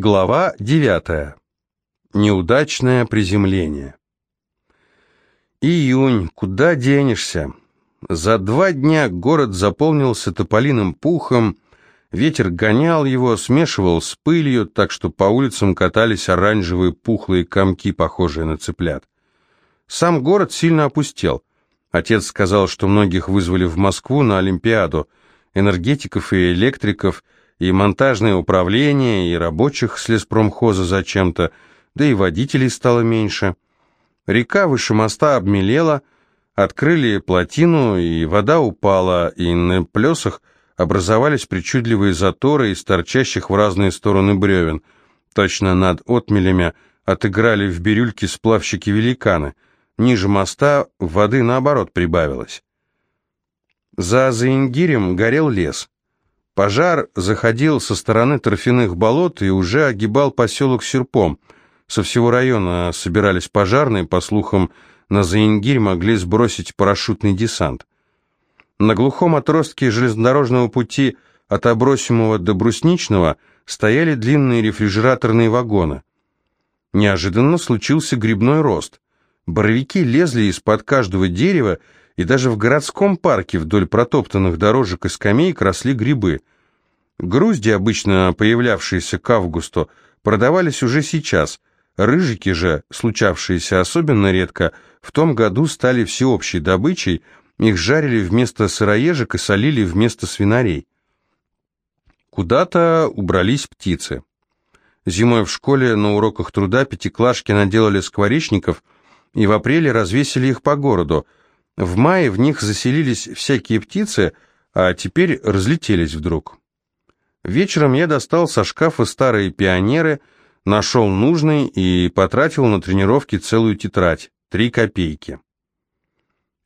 Глава 9. Неудачное приземление. Июнь, куда денешься? За два дня город заполнился тополиным пухом, ветер гонял его, смешивал с пылью, так что по улицам катались оранжевые пухлые комки, похожие на цыплят. Сам город сильно опустел. Отец сказал, что многих вызвали в Москву на Олимпиаду, энергетиков и электриков – и монтажное управление, и рабочих с леспромхоза зачем-то, да и водителей стало меньше. Река выше моста обмелела, открыли плотину, и вода упала, и на плесах образовались причудливые заторы из торчащих в разные стороны бревен. Точно над отмелями отыграли в бирюльке сплавщики-великаны. Ниже моста воды, наоборот, прибавилось. За Заингирем горел лес. Пожар заходил со стороны торфяных болот и уже огибал поселок Серпом. Со всего района собирались пожарные, по слухам, на Заингирь могли сбросить парашютный десант. На глухом отростке железнодорожного пути от Обросимого до Брусничного стояли длинные рефрижераторные вагоны. Неожиданно случился грибной рост. Боровики лезли из-под каждого дерева и даже в городском парке вдоль протоптанных дорожек и скамеек росли грибы. Грузди, обычно появлявшиеся к августу, продавались уже сейчас. Рыжики же, случавшиеся особенно редко, в том году стали всеобщей добычей, их жарили вместо сыроежек и солили вместо свинарей. Куда-то убрались птицы. Зимой в школе на уроках труда пятиклашки наделали скворечников и в апреле развесили их по городу – в мае в них заселились всякие птицы, а теперь разлетелись вдруг. Вечером я достал со шкафа старые пионеры, нашел нужный и потратил на тренировки целую тетрадь, три копейки.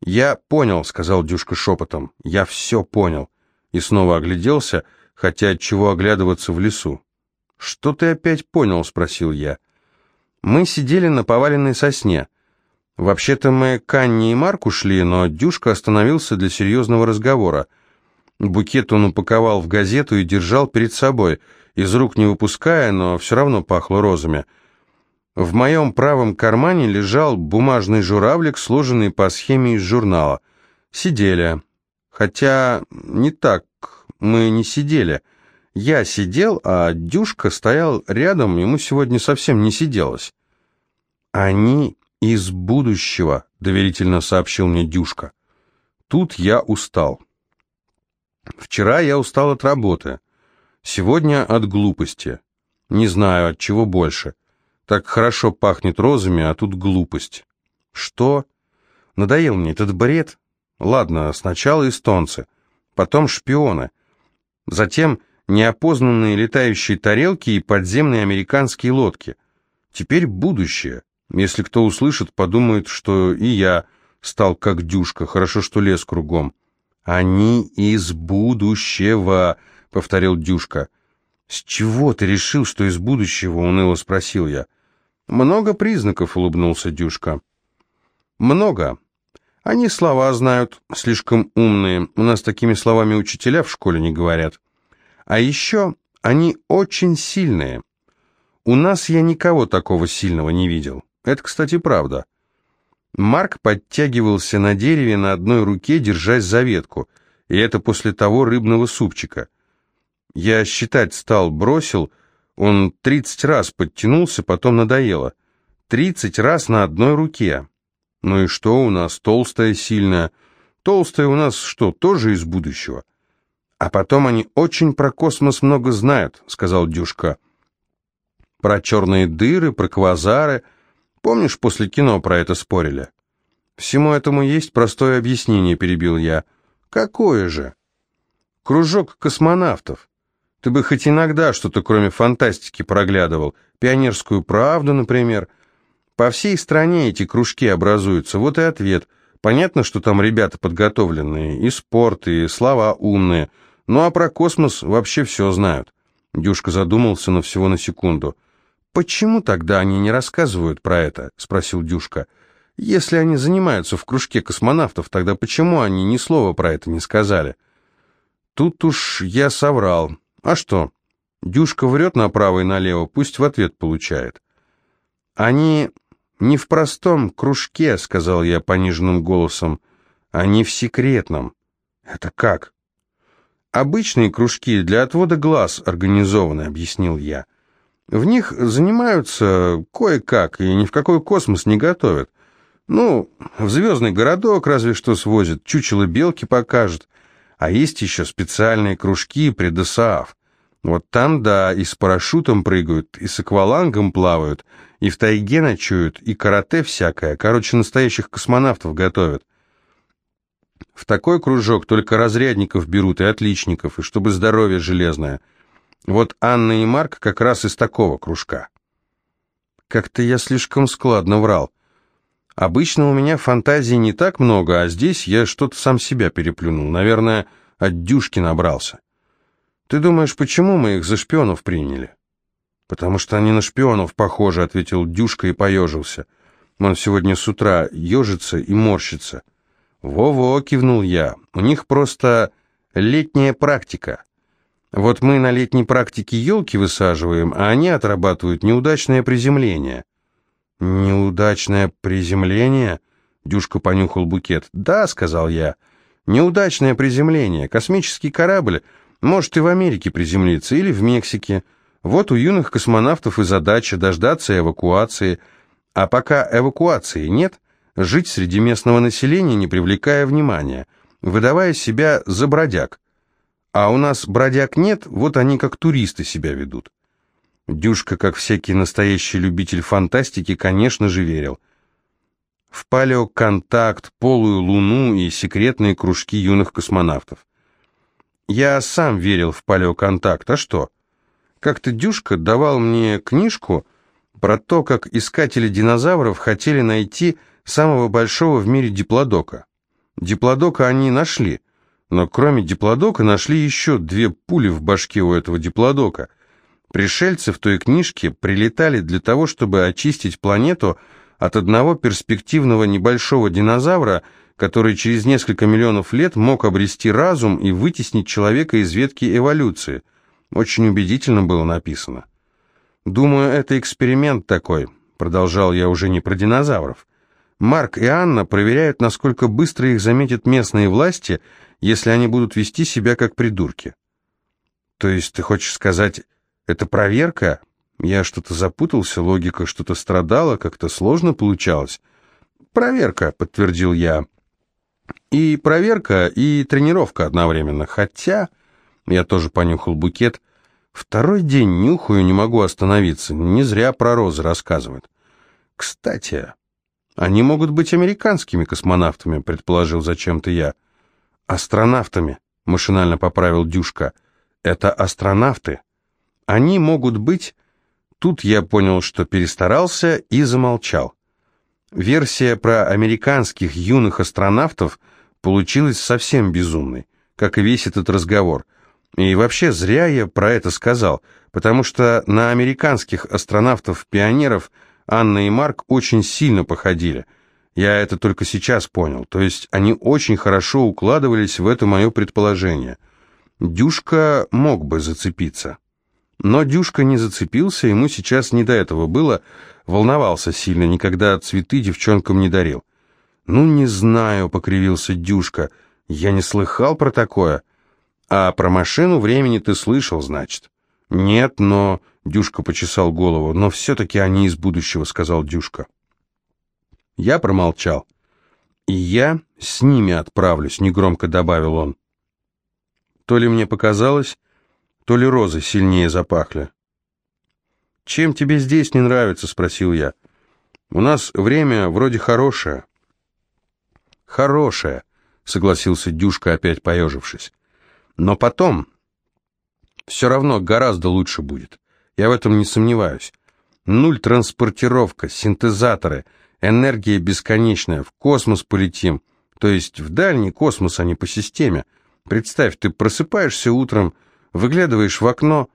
«Я понял», — сказал Дюшка шепотом, — «я все понял». И снова огляделся, хотя от чего оглядываться в лесу. «Что ты опять понял?» — спросил я. Мы сидели на поваленной сосне. Вообще-то мы к Анне и Марку шли, но Дюшка остановился для серьезного разговора. Букет он упаковал в газету и держал перед собой, из рук не выпуская, но все равно пахло розами. В моем правом кармане лежал бумажный журавлик, сложенный по схеме из журнала. Сидели. Хотя не так, мы не сидели. Я сидел, а Дюшка стоял рядом, ему сегодня совсем не сиделось. Они «Из будущего», — доверительно сообщил мне Дюшка. Тут я устал. Вчера я устал от работы. Сегодня от глупости. Не знаю, от чего больше. Так хорошо пахнет розами, а тут глупость. Что? Надоел мне этот бред. Ладно, сначала эстонцы, потом шпионы, затем неопознанные летающие тарелки и подземные американские лодки. Теперь будущее. Если кто услышит, подумает, что и я стал как дюшка, хорошо, что лес кругом. «Они из будущего», — повторил Дюшка. «С чего ты решил, что из будущего?» — уныло спросил я. «Много признаков», — улыбнулся Дюшка. «Много. Они слова знают, слишком умные. У нас такими словами учителя в школе не говорят. А еще они очень сильные. У нас я никого такого сильного не видел». Это, кстати, правда. Марк подтягивался на дереве на одной руке, держась за ветку, и это после того рыбного супчика. Я считать стал, бросил, он тридцать раз подтянулся, потом надоело. Тридцать раз на одной руке. Ну и что у нас, толстая, сильная? Толстая у нас что, тоже из будущего? А потом они очень про космос много знают, сказал Дюшка. Про черные дыры, про квазары — Помнишь, после кино про это спорили? Всему этому есть простое объяснение, перебил я. Какое же? Кружок космонавтов. Ты бы хоть иногда что-то кроме фантастики проглядывал. Пионерскую правду, например. По всей стране эти кружки образуются. Вот и ответ. Понятно, что там ребята подготовленные, и спорт, и слова умные. Ну а про космос вообще все знают. Дюшка задумался, но всего на секунду. «Почему тогда они не рассказывают про это?» — спросил Дюшка. «Если они занимаются в кружке космонавтов, тогда почему они ни слова про это не сказали?» Тут уж я соврал. А что? Дюшка врет направо и налево, пусть в ответ получает. Они не в простом кружке, сказал я пониженным голосом, они в секретном. Это как? Обычные кружки для отвода глаз организованы, объяснил я. В них занимаются кое-как и ни в какой космос не готовят. Ну, в звездный городок разве что свозят, чучело белки покажет. А есть еще специальные кружки при ДСААФ. Вот там, да, и с парашютом прыгают, и с аквалангом плавают, и в тайге ночуют, и карате всякое. Короче, настоящих космонавтов готовят. В такой кружок только разрядников берут и отличников, и чтобы здоровье железное. Вот Анна и Марк как раз из такого кружка. Как-то я слишком складно врал. Обычно у меня фантазии не так много, а здесь я что-то сам себя переплюнул. Наверное, от дюшки набрался. Ты думаешь, почему мы их за шпионов приняли? Потому что они на шпионов похожи, ответил Дюшка и поежился. Он сегодня с утра ежится и морщится. Во-во, кивнул я. У них просто летняя практика. Вот мы на летней практике елки высаживаем, а они отрабатывают неудачное приземление. «Неудачное приземление?» Дюшка понюхал букет. «Да», — сказал я. «Неудачное приземление. Космический корабль может и в Америке приземлиться, или в Мексике. Вот у юных космонавтов и задача дождаться эвакуации. А пока эвакуации нет, жить среди местного населения, не привлекая внимания, выдавая себя за бродяг. А у нас бродяг нет, вот они как туристы себя ведут». Дюшка, как всякий настоящий любитель фантастики, конечно же, верил. В палеоконтакт, полую луну и секретные кружки юных космонавтов. Я сам верил в палеоконтакт, а что? Как-то Дюшка давал мне книжку про то, как искатели динозавров хотели найти самого большого в мире диплодока. Диплодока они нашли, но кроме диплодока нашли еще две пули в башке у этого диплодока – Пришельцы в той книжке прилетали для того, чтобы очистить планету от одного перспективного небольшого динозавра, который через несколько миллионов лет мог обрести разум и вытеснить человека из ветки эволюции. Очень убедительно было написано. «Думаю, это эксперимент такой», — продолжал я уже не про динозавров. «Марк и Анна проверяют, насколько быстро их заметят местные власти, если они будут вести себя как придурки». «То есть ты хочешь сказать, это проверка? Я что-то запутался, логика что-то страдала, как-то сложно получалось. Проверка, подтвердил я. И проверка, и тренировка одновременно. Хотя, я тоже понюхал букет, второй день нюхаю, не могу остановиться. Не зря про розы рассказывают. Кстати, они могут быть американскими космонавтами, предположил зачем-то я. Астронавтами, машинально поправил Дюшка. Это астронавты. Они могут быть... Тут я понял, что перестарался и замолчал. Версия про американских юных астронавтов получилась совсем безумной, как и весь этот разговор. И вообще зря я про это сказал, потому что на американских астронавтов-пионеров Анна и Марк очень сильно походили. Я это только сейчас понял, то есть они очень хорошо укладывались в это мое предположение. Дюшка мог бы зацепиться. Но Дюшка не зацепился, ему сейчас не до этого было, волновался сильно, никогда цветы девчонкам не дарил. «Ну, не знаю», — покривился Дюшка, — «я не слыхал про такое». «А про машину времени ты слышал, значит?» «Нет, но...» — Дюшка почесал голову. «Но все-таки они из будущего», — сказал Дюшка. Я промолчал. «И я с ними отправлюсь», — негромко добавил он. То ли мне показалось, то ли розы сильнее запахли. «Чем тебе здесь не нравится?» — спросил я. «У нас время вроде хорошее». «Хорошее», — согласился Дюшка, опять поежившись. «Но потом все равно гораздо лучше будет. Я в этом не сомневаюсь. Нуль транспортировка, синтезаторы, энергия бесконечная, в космос полетим. То есть в дальний космос, а не по системе. Представь, ты просыпаешься утром, Выглядываешь в окно,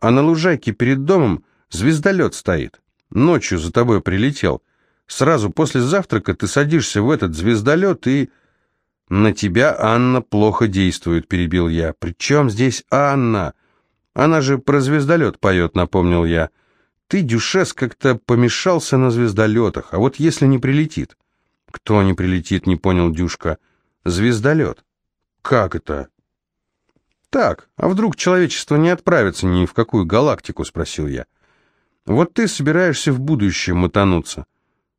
а на лужайке перед домом звездолет стоит. Ночью за тобой прилетел. Сразу после завтрака ты садишься в этот звездолет и... «На тебя Анна плохо действует», — перебил я. «При чем здесь Анна?» Она же про звездолет поет, напомнил я. Ты, Дюшес, как-то помешался на звездолетах, а вот если не прилетит? Кто не прилетит, не понял Дюшка. Звездолет. Как это? Так, а вдруг человечество не отправится ни в какую галактику, спросил я. Вот ты собираешься в будущее мотануться.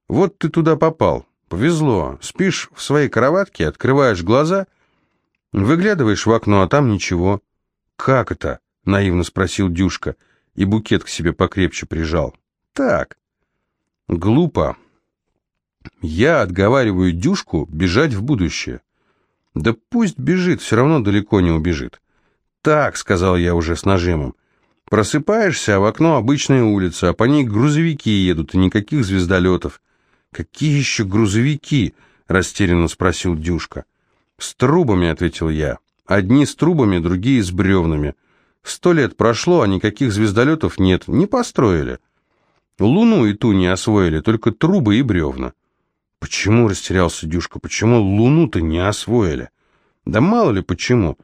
Вот ты туда попал. Повезло. Спишь в своей кроватке, открываешь глаза, выглядываешь в окно, а там ничего. Как это? Наивно спросил Дюшка и букет к себе покрепче прижал. Так. Глупо. Я отговариваю Дюшку бежать в будущее. Да пусть бежит, все равно далеко не убежит. Так, сказал я уже с нажимом. Просыпаешься, а в окно обычная улица, а по ней грузовики едут, и никаких звездолетов. «Какие еще грузовики?» — растерянно спросил Дюшка. «С трубами», — ответил я. «Одни с трубами, другие с бревнами. Сто лет прошло, а никаких звездолетов нет, не построили. Луну и ту не освоили, только трубы и бревна». «Почему?» — растерялся Дюшка. «Почему Луну-то не освоили?» «Да мало ли почему.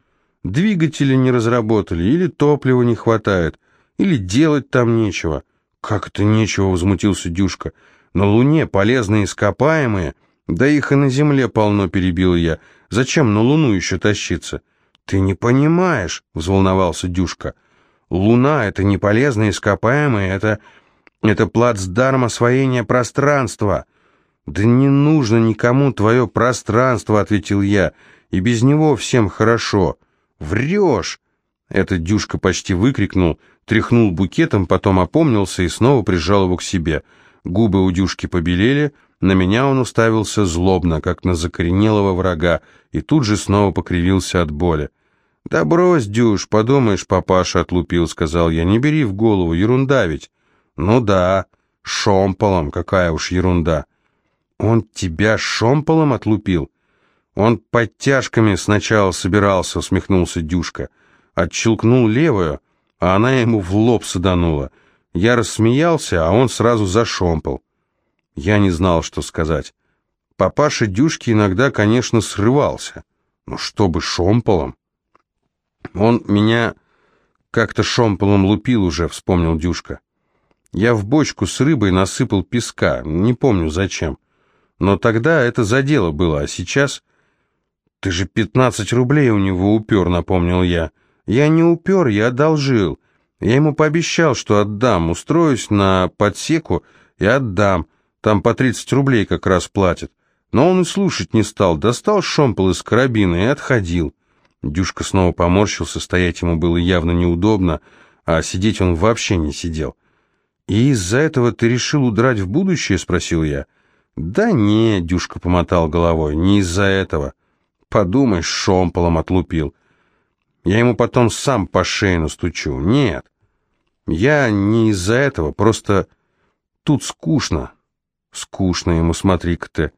Двигатели не разработали, или топлива не хватает, или делать там нечего». «Как это нечего?» — возмутился Дюшка. На Луне полезные ископаемые, да их и на Земле полно, перебил я. Зачем на Луну еще тащиться? Ты не понимаешь, взволновался Дюшка. Луна — это не полезные ископаемые, это... это плацдарм освоения пространства. Да не нужно никому твое пространство, ответил я, и без него всем хорошо. Врешь! Это Дюшка почти выкрикнул, тряхнул букетом, потом опомнился и снова прижал его к себе — Губы у Дюшки побелели, на меня он уставился злобно, как на закоренелого врага, и тут же снова покривился от боли. «Да брось, Дюш, подумаешь, папаша отлупил», — сказал я, — «не бери в голову, ерунда ведь». «Ну да, шомполом, какая уж ерунда». «Он тебя шомполом отлупил?» «Он подтяжками сначала собирался», — усмехнулся Дюшка. Отщелкнул левую, а она ему в лоб саданула. Я рассмеялся, а он сразу зашомпал. Я не знал, что сказать. Папаша Дюшки иногда, конечно, срывался. Но чтобы шомполом? Он меня как-то шомполом лупил уже, вспомнил Дюшка. Я в бочку с рыбой насыпал песка, не помню зачем. Но тогда это за дело было, а сейчас... Ты же пятнадцать рублей у него упер, напомнил я. Я не упер, я одолжил. Я ему пообещал, что отдам, устроюсь на подсеку и отдам. Там по 30 рублей как раз платят. Но он и слушать не стал, достал шомпол из карабина и отходил. Дюшка снова поморщился, стоять ему было явно неудобно, а сидеть он вообще не сидел. «И из-за этого ты решил удрать в будущее?» — спросил я. «Да не», — Дюшка помотал головой, — «не из-за этого. Подумай, шомполом отлупил. Я ему потом сам по шее настучу. Нет, я не из-за этого, просто тут скучно. Скучно ему, смотри-ка ты.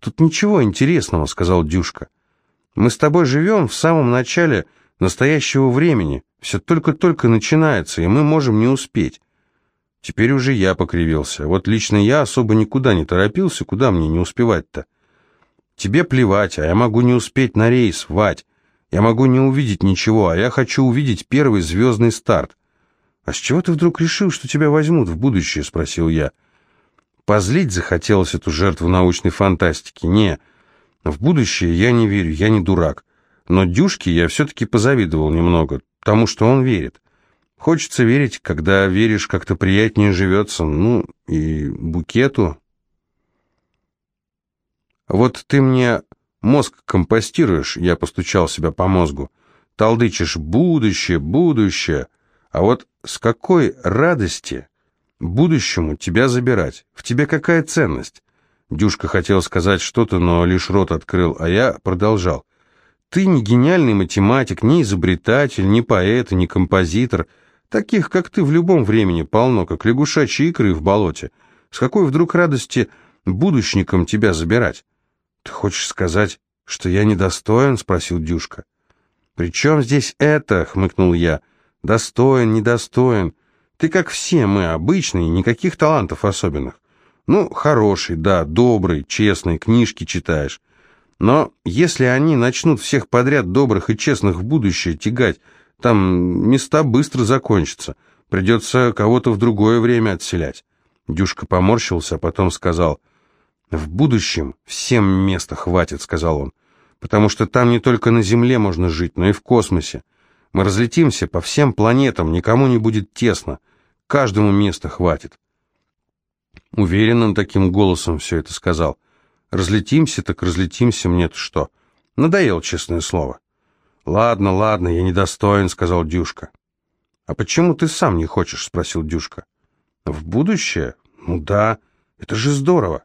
Тут ничего интересного, сказал Дюшка. Мы с тобой живем в самом начале настоящего времени. Все только-только начинается, и мы можем не успеть. Теперь уже я покривился. Вот лично я особо никуда не торопился, куда мне не успевать-то? Тебе плевать, а я могу не успеть на рейс, Вать. Я могу не увидеть ничего, а я хочу увидеть первый звездный старт. «А с чего ты вдруг решил, что тебя возьмут в будущее?» — спросил я. Позлить захотелось эту жертву научной фантастики. Не, в будущее я не верю, я не дурак. Но Дюшке я все-таки позавидовал немного, тому, что он верит. Хочется верить, когда веришь, как-то приятнее живется. Ну, и букету. Вот ты мне Мозг компостируешь, я постучал себя по мозгу. Толдычишь будущее, будущее. А вот с какой радости будущему тебя забирать? В тебе какая ценность? Дюшка хотел сказать что-то, но лишь рот открыл, а я продолжал. Ты не гениальный математик, не изобретатель, не поэт, не композитор. Таких, как ты, в любом времени полно, как лягушачьи икры в болоте. С какой вдруг радости будущникам тебя забирать? «Ты хочешь сказать, что я недостоин?» — спросил Дюшка. «При чем здесь это?» — хмыкнул я. «Достоин, недостоин. Ты как все мы, обычный, никаких талантов особенных. Ну, хороший, да, добрый, честный, книжки читаешь. Но если они начнут всех подряд добрых и честных в будущее тягать, Там места быстро закончатся. Придется кого-то в другое время отселять. Дюшка поморщился, а потом сказал, «В будущем всем места хватит», — сказал он, «потому что там не только на Земле можно жить, но и в космосе. Мы разлетимся по всем планетам, никому не будет тесно, каждому места хватит». Уверенным таким голосом все это сказал. «Разлетимся, так разлетимся, мне-то что? Надоел, честное слово». «Ладно, ладно, я недостоин», — сказал Дюшка. «А почему ты сам не хочешь?» — спросил Дюшка. «В будущее? Ну да, это же здорово.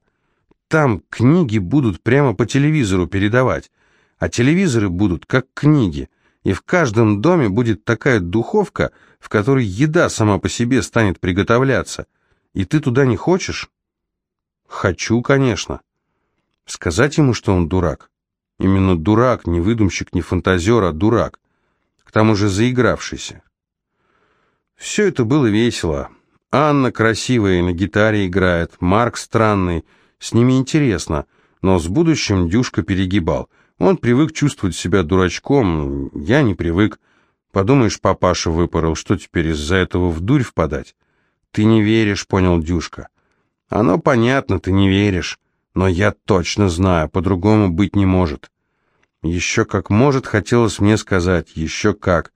Там книги будут прямо по телевизору передавать, а телевизоры будут как книги, и в каждом доме будет такая духовка, в которой еда сама по себе станет приготовляться. И ты туда не хочешь?» «Хочу, конечно». Сказать ему, что он дурак? Именно дурак, не выдумщик, не фантазер, а дурак. К тому же заигравшийся. Все это было весело. Анна красивая, на гитаре играет, Марк странный, с ними интересно, но с будущим Дюшка перегибал. Он привык чувствовать себя дурачком, я не привык. Подумаешь, папаша выпорол, что теперь из-за этого в дурь впадать? Ты не веришь, понял Дюшка. Оно понятно, ты не веришь. Но я точно знаю, по-другому быть не может. Еще как может, хотелось мне сказать, еще как.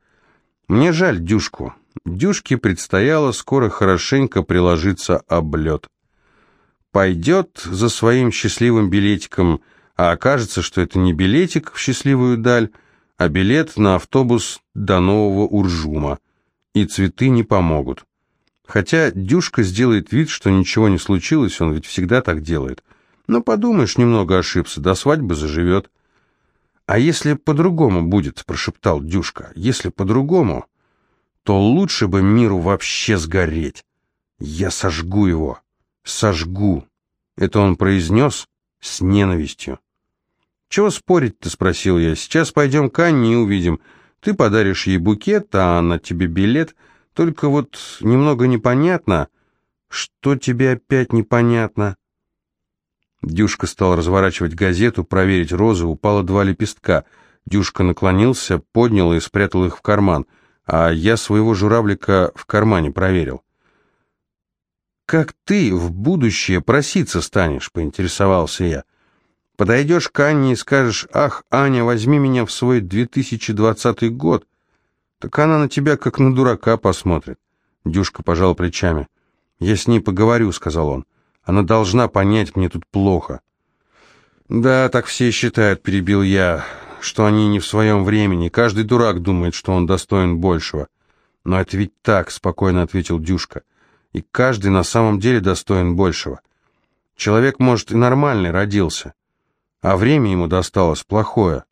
Мне жаль Дюшку. Дюшке предстояло скоро хорошенько приложиться об лед. Пойдет за своим счастливым билетиком, а окажется, что это не билетик в счастливую даль, а билет на автобус до Нового Уржума. И цветы не помогут. Хотя Дюшка сделает вид, что ничего не случилось, он ведь всегда так делает. Но подумаешь, немного ошибся, до свадьбы заживет. «А если по-другому будет?» – прошептал Дюшка. «Если по-другому, то лучше бы миру вообще сгореть. Я сожгу его. Сожгу». Это он произнес с ненавистью. «Чего спорить-то?» – спросил я. «Сейчас пойдем к Анне и увидим. Ты подаришь ей букет, а она тебе билет. Только вот немного непонятно. Что тебе опять непонятно?» Дюшка стал разворачивать газету, проверить розы, упало два лепестка. Дюшка наклонился, поднял и спрятал их в карман, а я своего журавлика в кармане проверил. «Как ты в будущее проситься станешь?» — поинтересовался я. «Подойдешь к Анне и скажешь, «Ах, Аня, возьми меня в свой 2020 год», так она на тебя как на дурака посмотрит». Дюшка пожал плечами. «Я с ней поговорю», — сказал он. Она должна понять, мне тут плохо. Да, так все считают, перебил я, что они не в своем времени. Каждый дурак думает, что он достоин большего. Но это ведь так, спокойно ответил Дюшка. И каждый на самом деле достоин большего. Человек, может, и нормальный родился, а время ему досталось плохое.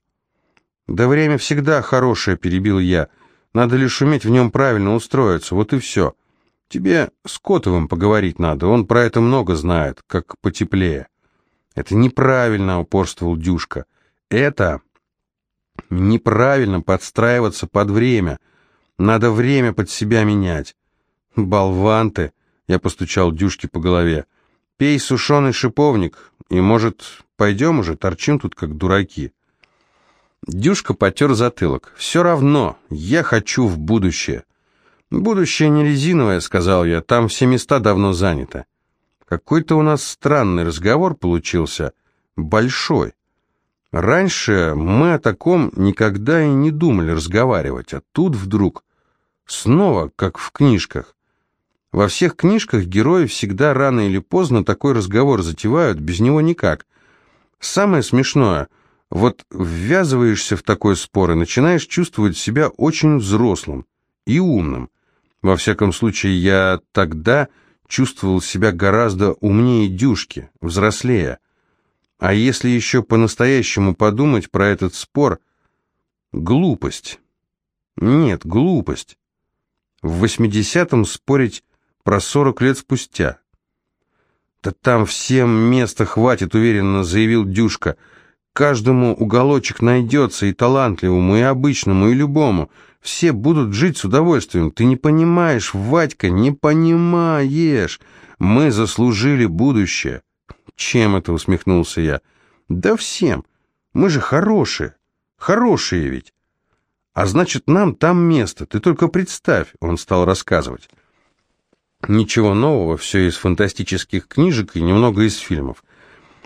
Да время всегда хорошее, перебил я. Надо лишь уметь в нем правильно устроиться, вот и все. Тебе с Котовым поговорить надо, он про это много знает, как потеплее. Это неправильно, упорствовал Дюшка. Это неправильно подстраиваться под время. Надо время под себя менять. Болван ты, я постучал Дюшке по голове. Пей сушеный шиповник, и, может, пойдем уже, торчим тут как дураки. Дюшка потер затылок. «Все равно, я хочу в будущее. «Будущее не резиновое», — сказал я, — «там все места давно заняты». Какой-то у нас странный разговор получился, большой. Раньше мы о таком никогда и не думали разговаривать, а тут вдруг снова, как в книжках. Во всех книжках герои всегда рано или поздно такой разговор затевают, без него никак. Самое смешное, вот ввязываешься в такой спор и начинаешь чувствовать себя очень взрослым и умным. Во всяком случае, я тогда чувствовал себя гораздо умнее Дюшки, взрослее. А если еще по-настоящему подумать про этот спор, глупость. Нет, глупость. В 80-м спорить про 40 лет спустя. «Да там всем места хватит», — уверенно заявил Дюшка. «Каждому уголочек найдется, и талантливому, и обычному, и любому. Все будут жить с удовольствием. Ты не понимаешь, Вадька, не понимаешь. Мы заслужили будущее. Чем это, усмехнулся я. Да всем. Мы же хорошие. Хорошие ведь. А значит, нам там место, ты только представь, он стал рассказывать. Ничего нового, все из фантастических книжек и немного из фильмов.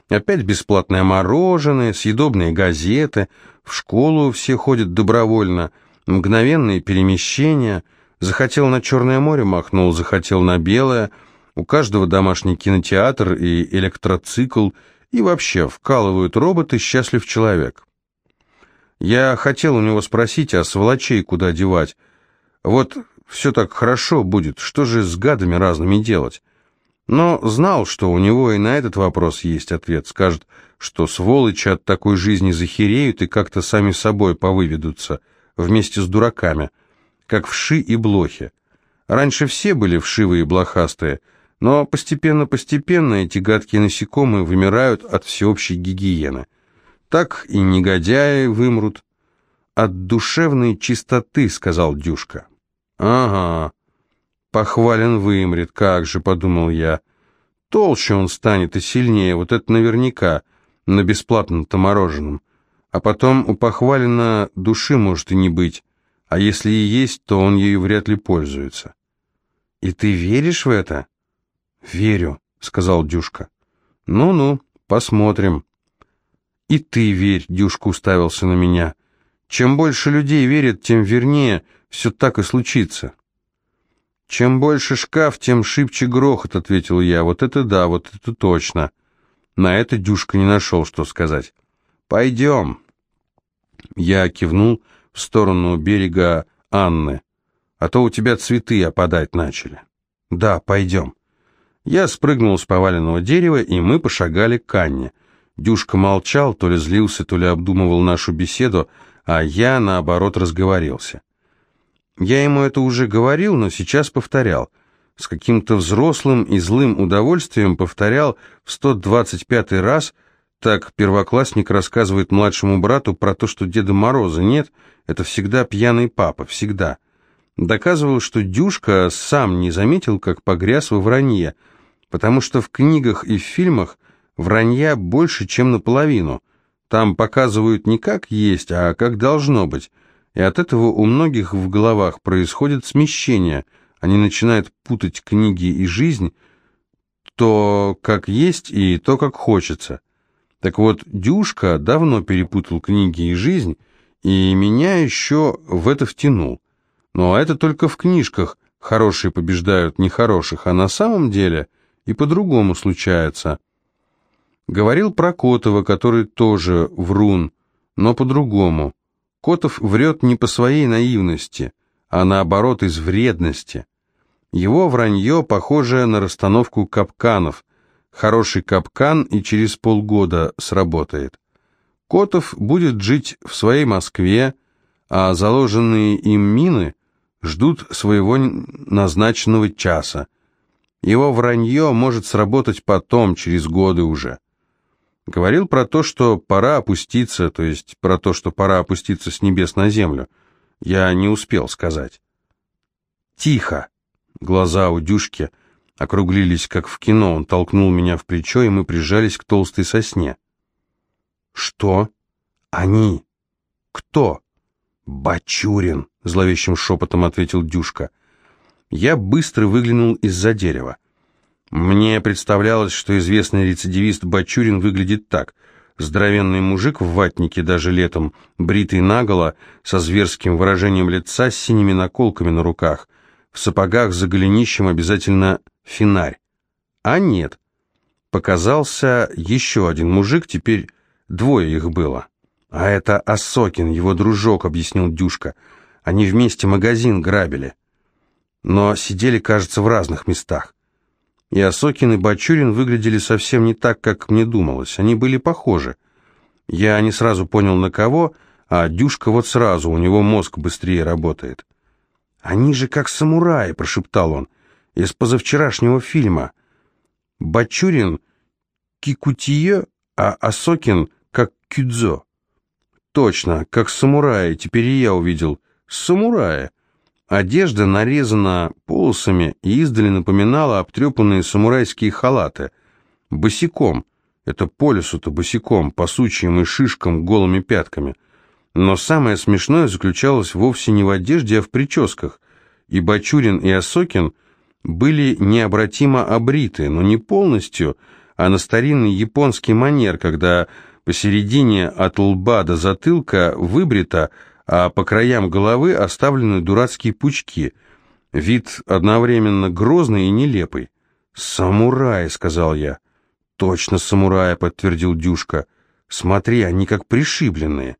Опять бесплатное мороженое, съедобные газеты, в школу все ходят добровольно, мгновенные перемещения. Захотел на Черное море махнул, захотел на Белое. У каждого домашний кинотеатр и электроцикл, и вообще вкалывают роботы, счастлив человек. Я хотел у него спросить, а сволочей куда девать? Вот все так хорошо будет, что же с гадами разными делать? Но знал, что у него и на этот вопрос есть ответ. Скажет, что сволочи от такой жизни захереют и как-то сами собой повыведутся, вместе с дураками, как вши и блохи. Раньше все были вшивые и блохастые, но постепенно-постепенно эти гадкие насекомые вымирают от всеобщей гигиены. Так и негодяи вымрут. «От душевной чистоты», — сказал Дюшка. «Ага, похвален вымрет, как же», — подумал я. «Толще он станет и сильнее, вот это наверняка, на бесплатном-то мороженом. А потом у похвалена души может и не быть, а если и есть, то он ею вряд ли пользуется». «И ты веришь в это?» «Верю», — сказал Дюшка. «Ну-ну, посмотрим». «И ты верь», — Дюшка уставился на меня. «Чем больше людей верят, тем вернее все так и случится». «Чем больше шкаф, тем шибче грохот», — ответил я. «Вот это да, вот это точно». На это Дюшка не нашел, что сказать. «Пойдем». Я кивнул в сторону берега Анны. «А то у тебя цветы опадать начали». «Да, пойдем». Я спрыгнул с поваленного дерева, и мы пошагали к Анне. Дюшка молчал, то ли злился, то ли обдумывал нашу беседу, а я, наоборот, разговорился. Я ему это уже говорил, но сейчас повторял. С каким-то взрослым и злым удовольствием повторял в 125 раз, так первоклассник рассказывает младшему брату про то, что Деда Мороза нет, это всегда пьяный папа, всегда. Доказывал, что Дюшка сам не заметил, как погряз во вранье, потому что в книгах и в фильмах вранья больше, чем наполовину. Там показывают не как есть, а как должно быть. И от этого у многих в головах происходит смещение. Они начинают путать книги и жизнь, то как есть и то как хочется. Так вот, Дюшка давно перепутал книги и жизнь, и меня еще в это втянул. Но это только в книжках хорошие побеждают нехороших, а на самом деле и по-другому случается. Говорил про Котова, который тоже врун, но по-другому. Котов врет не по своей наивности, а наоборот из вредности. Его вранье похоже на расстановку капканов. Хороший капкан и через полгода сработает. Котов будет жить в своей Москве, а заложенные им мины ждут своего назначенного часа. Его вранье может сработать потом, через годы уже. Говорил про то, что пора опуститься, то есть про то, что пора опуститься с небес на землю. Я не успел сказать. «Тихо!» Глаза у Дюшки округлились, как в кино. Он толкнул меня в плечо, и мы прижались к толстой сосне. «Что? Они? Кто?» «Бачурин!» — зловещим шепотом ответил Дюшка. Я быстро выглянул из-за дерева. Мне представлялось, что известный рецидивист Бачурин выглядит так. Здоровенный мужик в ватнике даже летом, бритый наголо, со зверским выражением лица, с синими наколками на руках. В сапогах за голенищем обязательно финарь. А нет. Показался еще один мужик, теперь двое их было. А это Осокин, его дружок, объяснил Дюшка. Они вместе магазин грабили. Но сидели, кажется, в разных местах. И Осокин, и Бачурин выглядели совсем не так, как мне думалось. Они были похожи. Я не сразу понял, на кого, а Дюшка вот сразу, у него мозг быстрее работает. «Они же как самураи», — прошептал он, — «из позавчерашнего фильма. Бачурин — кикутие, а Осокин — как кюдзо». «Точно, как самураи, теперь и я увидел. Самураи». Одежда нарезана полосами и издали напоминала обтрепанные самурайские халаты. Босиком. Это по лесу-то босиком, по сучьям и шишкам голыми пятками. Но самое смешное заключалось вовсе не в одежде, а в прическах. И Бачурин, и Осокин были необратимо обриты, но не полностью, а на старинный японский манер, когда посередине от лба до затылка выбрито, а по краям головы оставлены дурацкие пучки. Вид одновременно грозный и нелепый. «Самураи», — сказал я. «Точно самураи», — подтвердил Дюшка. «Смотри, они как пришибленные».